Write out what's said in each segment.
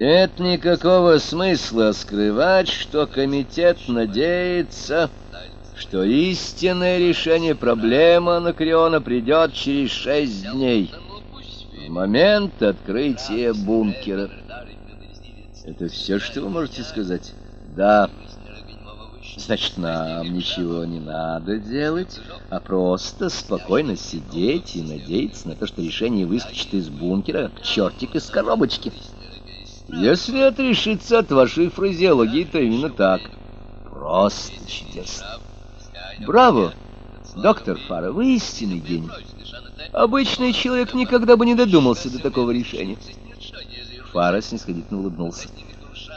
Нет никакого смысла скрывать, что комитет надеется, что истинное решение проблемы Анакреона придет через шесть дней, в момент открытия бункера. Это все, что вы можете сказать? Да. Значит, нам ничего не надо делать, а просто спокойно сидеть и надеяться на то, что решение выскочит из бункера, чертик из коробочки. Если отрешиться от вашей фразеологии, то именно так. Просто чудесно. Браво, доктор Фара, вы истинный гений. Обычный человек никогда бы не додумался до такого решения. Фара снисходительно улыбнулся.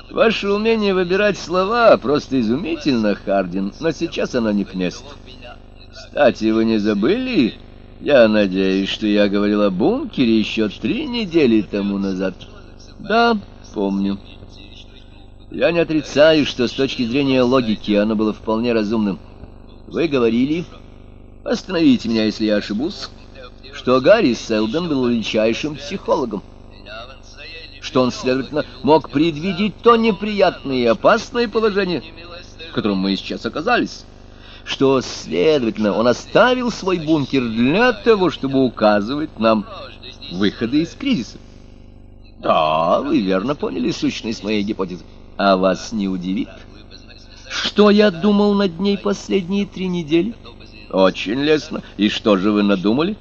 Ваше умение выбирать слова просто изумительно, Хардин, но сейчас оно не к месту. Кстати, вы не забыли? Я надеюсь, что я говорил о бункере еще три недели тому назад. Да, помню. Я не отрицаю, что с точки зрения логики оно было вполне разумным. Вы говорили, остановите меня, если я ошибусь, что Гарри Селдон был величайшим психологом, что он, следовательно, мог предвидеть то неприятное и опасное положение, в котором мы сейчас оказались, что, следовательно, он оставил свой бункер для того, чтобы указывать нам выходы из кризиса. Да, вы верно поняли сущность моей гипотезы. А вас не удивит, что я думал над ней последние три недели? Очень лестно. И что же вы надумали?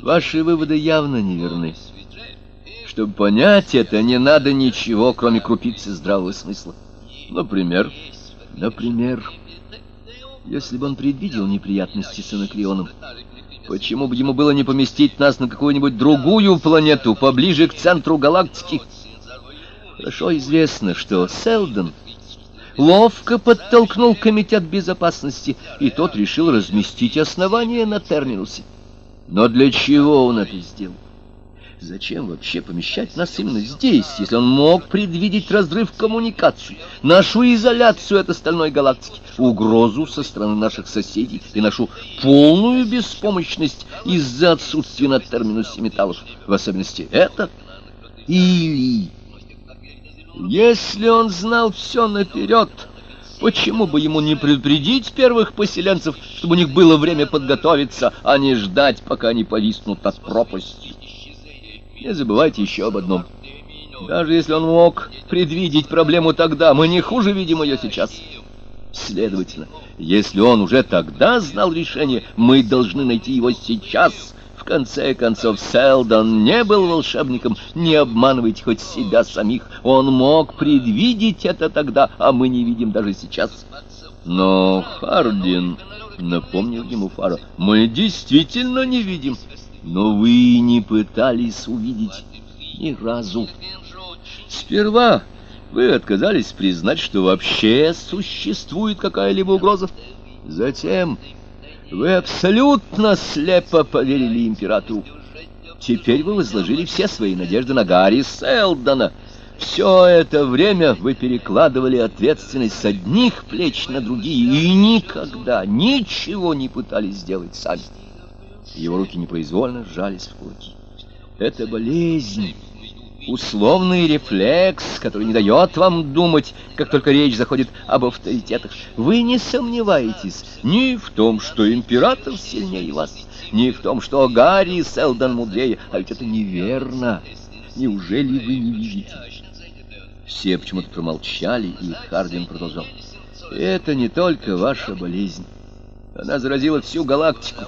Ваши выводы явно неверны. Чтобы понять это, не надо ничего, кроме крупицы здравого смысла. Например, например, если бы он предвидел неприятности с Анакреоном, Почему бы ему было не поместить нас на какую-нибудь другую планету, поближе к центру галактики? Хорошо известно, что Селдон ловко подтолкнул комитет безопасности, и тот решил разместить основание на Терминусе. Но для чего он это сделал? Зачем вообще помещать нас именно здесь, если он мог предвидеть разрыв коммуникаций, нашу изоляцию от остальной галактики, угрозу со стороны наших соседей и нашу полную беспомощность из-за отсутствия на терминусе металлов, в особенности это? Или, если он знал все наперед, почему бы ему не предупредить первых поселенцев, чтобы у них было время подготовиться, а не ждать, пока они повиснут над пропастью? Не забывайте еще об одном. Даже если он мог предвидеть проблему тогда, мы не хуже видим ее сейчас. Следовательно, если он уже тогда знал решение, мы должны найти его сейчас. В конце концов, Селдон не был волшебником, не обманывайте хоть себя самих. Он мог предвидеть это тогда, а мы не видим даже сейчас. Но Хардин, напомнил ему Фара, мы действительно не видим. Но вы не пытались увидеть ни разу. Сперва вы отказались признать, что вообще существует какая-либо угроза. Затем вы абсолютно слепо поверили императору. Теперь вы возложили все свои надежды на Гарри Селдона. Все это время вы перекладывали ответственность с одних плеч на другие и никогда ничего не пытались сделать сами. Его руки непроизвольно сжались в кулаки. Это болезнь, условный рефлекс, который не дает вам думать, как только речь заходит об авторитетах. Вы не сомневаетесь ни в том, что император сильнее вас, ни в том, что Гарри Селдон мудрее, а ведь это неверно. Неужели вы не видите? Все почему-то промолчали, и Хардин продолжал. Это не только ваша болезнь. Она заразила всю галактику.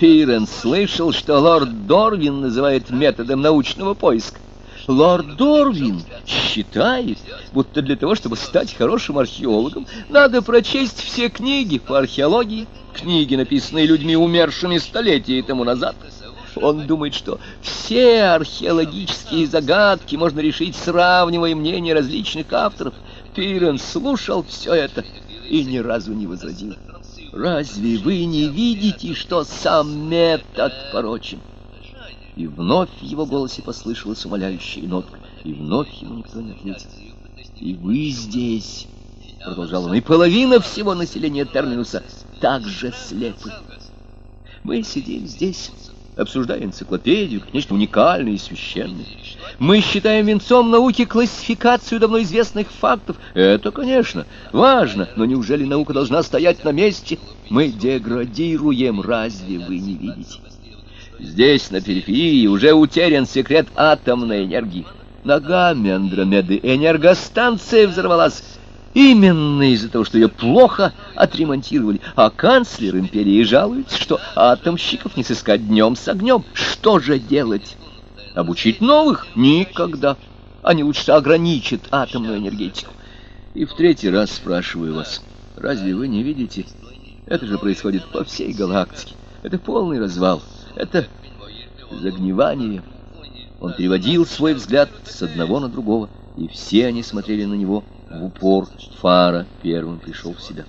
Пирен слышал, что лорд Дорвин называет методом научного поиска. Лорд Дорвин считает, будто для того, чтобы стать хорошим археологом, надо прочесть все книги по археологии, книги, написанные людьми, умершими столетия тому назад. Он думает, что все археологические загадки можно решить, сравнивая мнения различных авторов. Пирен слушал все это и ни разу не возразил. Разве вы не видите, что сам метод порочен? И вновь в его голосе послышалась умоляющая нотка, и вновь ему никто не ответил. И вы здесь, продолжал он, и половина всего населения Терминуса также слепы. Мы сидим здесь, обсуждая энциклопедию, как нечто уникальное и священное. Мы считаем венцом науки классификацию давно известных фактов. Это, конечно, важно, но неужели наука должна стоять на месте? Мы деградируем, разве вы не видите? Здесь, на периферии, уже утерян секрет атомной энергии. Ногами Андромеды энергостанция взорвалась именно из-за того, что ее плохо отремонтировали, а канцлер империи жалуется, что атомщиков не сыскать днем с огнем. Что же делать? Обучить новых? Никогда. Они лучше ограничат атомную энергетику. И в третий раз спрашиваю вас, разве вы не видите? Это же происходит по всей галактике. Это полный развал. Это загнивание. Он переводил свой взгляд с одного на другого, и все они смотрели на него в упор. Фара первым пришел в себя.